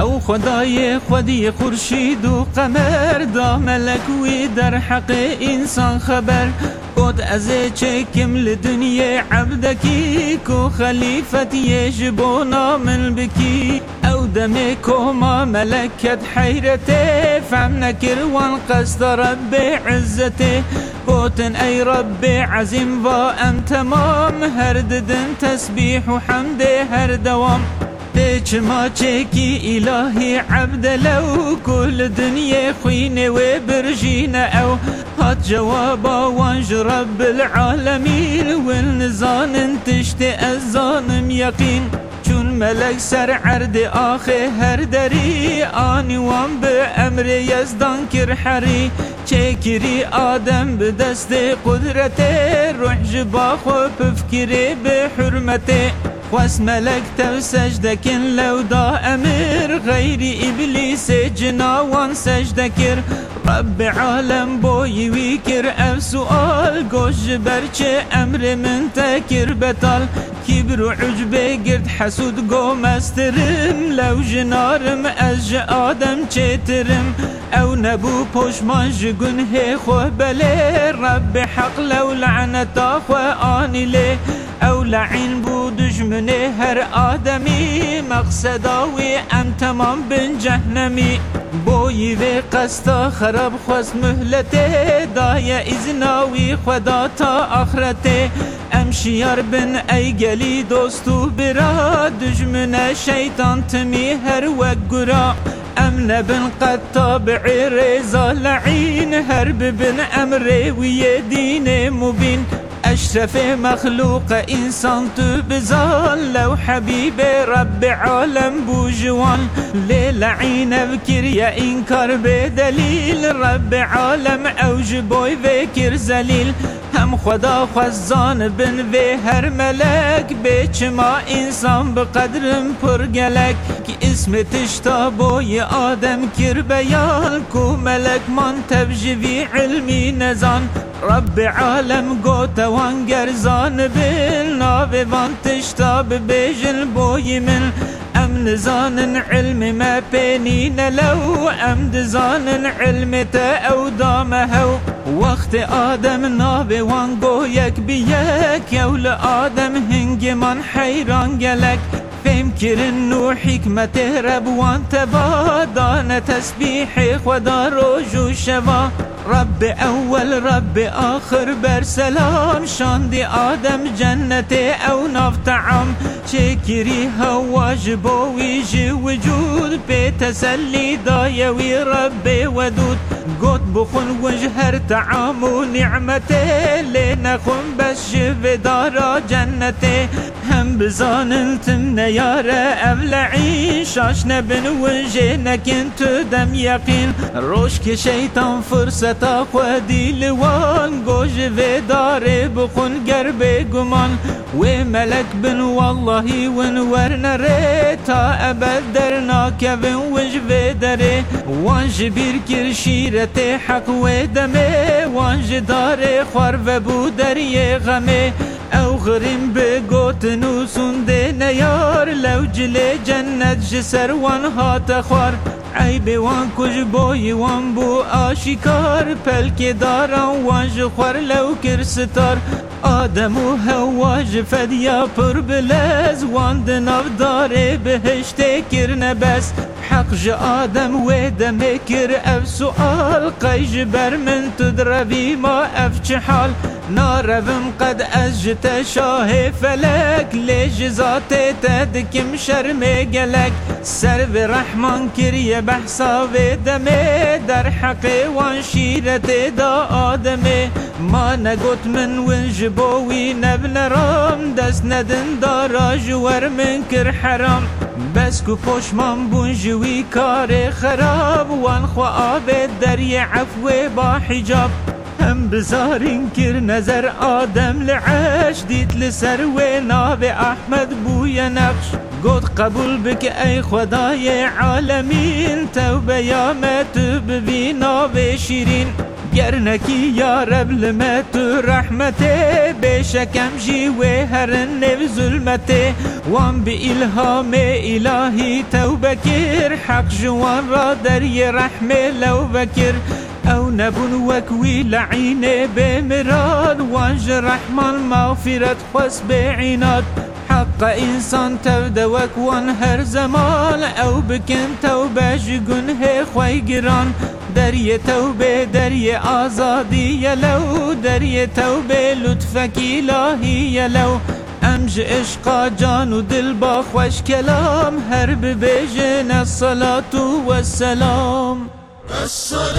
أو خدای خودی خورشید و قمر دا ملک وی در حق إنسان خبر. قد از چکم لدنیا عبدکی کو خلیفتی جبونا من بکی أو دم کوما ملکت حیرته فهم نکر وان قصد رب عزته. بوتن ای رب عظیم و ام تمام هر ددن تسبیح و حمد هر دوام. چما ما چکی الهی عبد لو کل دنیا خوینه و برژینه او هات جوابا وانج رب العالمین و النزان تشت از زانم یقین چون ملک سر عرد آخه هر دری آنی وان به امر یزدان کر حری چکری آدم به دست قدرت روح جبا خوب فکری به حرمته واس ملك تو سجدكن لو دا أمر غير إبليس جناوان سجدكر رب عالم بوي ويكر اف سؤال قوش برچه أمر من تكر بطل. كبر وعجبه قرد حسود قو مسترم لو جنارم از آدم چترم أو نبو پشمان جگن هي خو بله رب حق لو لعنتا خو آني ليه. أو لعين بو دجمني هر آدمي مقصداوي ام تمام بن جهنمي بوي في قصدا خراب خوز مهلته دايا ازناوي خدا تا آخرته. ام شیار بن ای گلی دوستو برا دجمن شیطان تمی هر وگرا ام نبن قد تابع رزا لعين هرب بن أمر ويا دين مبين أشرف مخلوق إنسان تبزال لو حبيب رب عالم بوجوان. للعين بكر يا إنكار بدليل. رب عالم أوجبوي فكر زليل. هم خدا خزان بن في هر ملك بيش ما إنسان بقدرم پرگلك كي اسم تشتابوي آدم كر بيال كو ملك من تبجي علمي نزان. رب عالم قوت وانگر زان بل ناو وان تشتاب بيجن بوي من. ام نزان علم ما بينين لو ام دزان علم تا أو دامه وقت آدم نابه وان گویک بیک یول آدم هنگ من حیران گلک. حكمت رب وان تبا دان تسبيح خدا روجو شوا رب أول رب آخر بر سلام. شاندي آدم جنت أو ناف طعام شكري هوا جبوي جي وجود. بتسلي دايوي رب ودود. قد بخن وجهر طعام ونعمته. لنخن بس جف دارا جنته. هم بزانن تم نيارة أبلعين شاش نبن وجهنك انت دم يقين روش كشيطان فرصة تا خودی لوان گوش و داره بخون گر بگمان و ملک بن والله ون ور نره تا ابد در ناکون وج و دره وان جبیر کر شیرت حق و دمه وان خوار و بو دریه غمه أو غریم به گوتن و نیار لو جل جنت جسر وان هات خوار. عیب وان کج بوی وان بو آشکار پلک داران وان جخور لو کر ستار. آدم و هوا جفدیا پر بلز وان دناف داره بهشت کر نبس. حق ج آدم و دم کر اف سؤال قیج بر من تدربی ما اف چه حال. ناربم قد از جت شاه فلک لیج ذات تدکم شرم گلک. سر به رحمان کریه بحثا و دمه در حق وان شیرت دا آدمه ما نگوت من ونجبوی نبن رام دست ندن دارا جوار من کر حرام. بس کو پشمان بون جوی کار خراب وان خوا آب دری عفو با حجاب. هم بزارين كر نظر آدم لعاش ديت لسر ويناب أحمد بويا نقش. قد قبول بك أي خداي عالمين توبة يا ما تب بينا بشيرين. گرنکی یا رب لمت رحمت بشکم جی و هرن ظلمت. وان به الهام الهی توبة کر حق جوان را در رحمة لو بکر أو نبون وكوي لعين بمراد وانج رحمن مغفرة خس بعناد. حق إنسان تودوك وان هر زمان أو بكن توبة جگون هي خوي گران. دریه توبة دریه آزادی یلو دریه توبة لطفك الهی یلو أمج عشقا جان و دل با خوش کلام هر ببیجن الصلاة والسلام. الصلاة